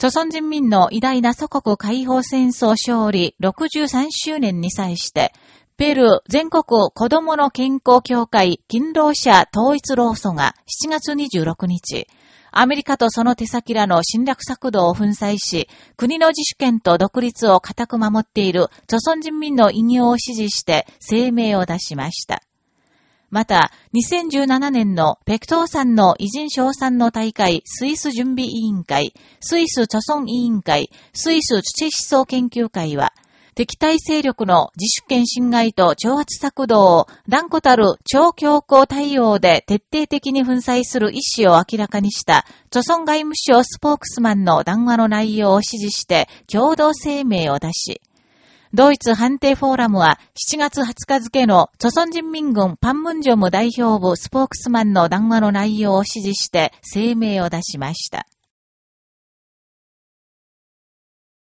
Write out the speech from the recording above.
朝鮮人民の偉大な祖国解放戦争勝利63周年に際して、ペルー全国子供の健康協会勤労者統一労組が7月26日、アメリカとその手先らの侵略策動を粉砕し、国の自主権と独立を固く守っている、朝鮮人民の偉業を支持して声明を出しました。また、2017年のペクトーさんの偉人賞賛の大会スイス準備委員会、スイス著村委員会、スイス土思想研究会は、敵対勢力の自主権侵害と挑発策動を断固たる超強硬対応で徹底的に粉砕する意思を明らかにした、著村外務省スポークスマンの談話の内容を支持して共同声明を出し、ドイツ判定フォーラムは7月20日付の著村人民軍パンムンジョム代表部スポークスマンの談話の内容を指示して声明を出しました。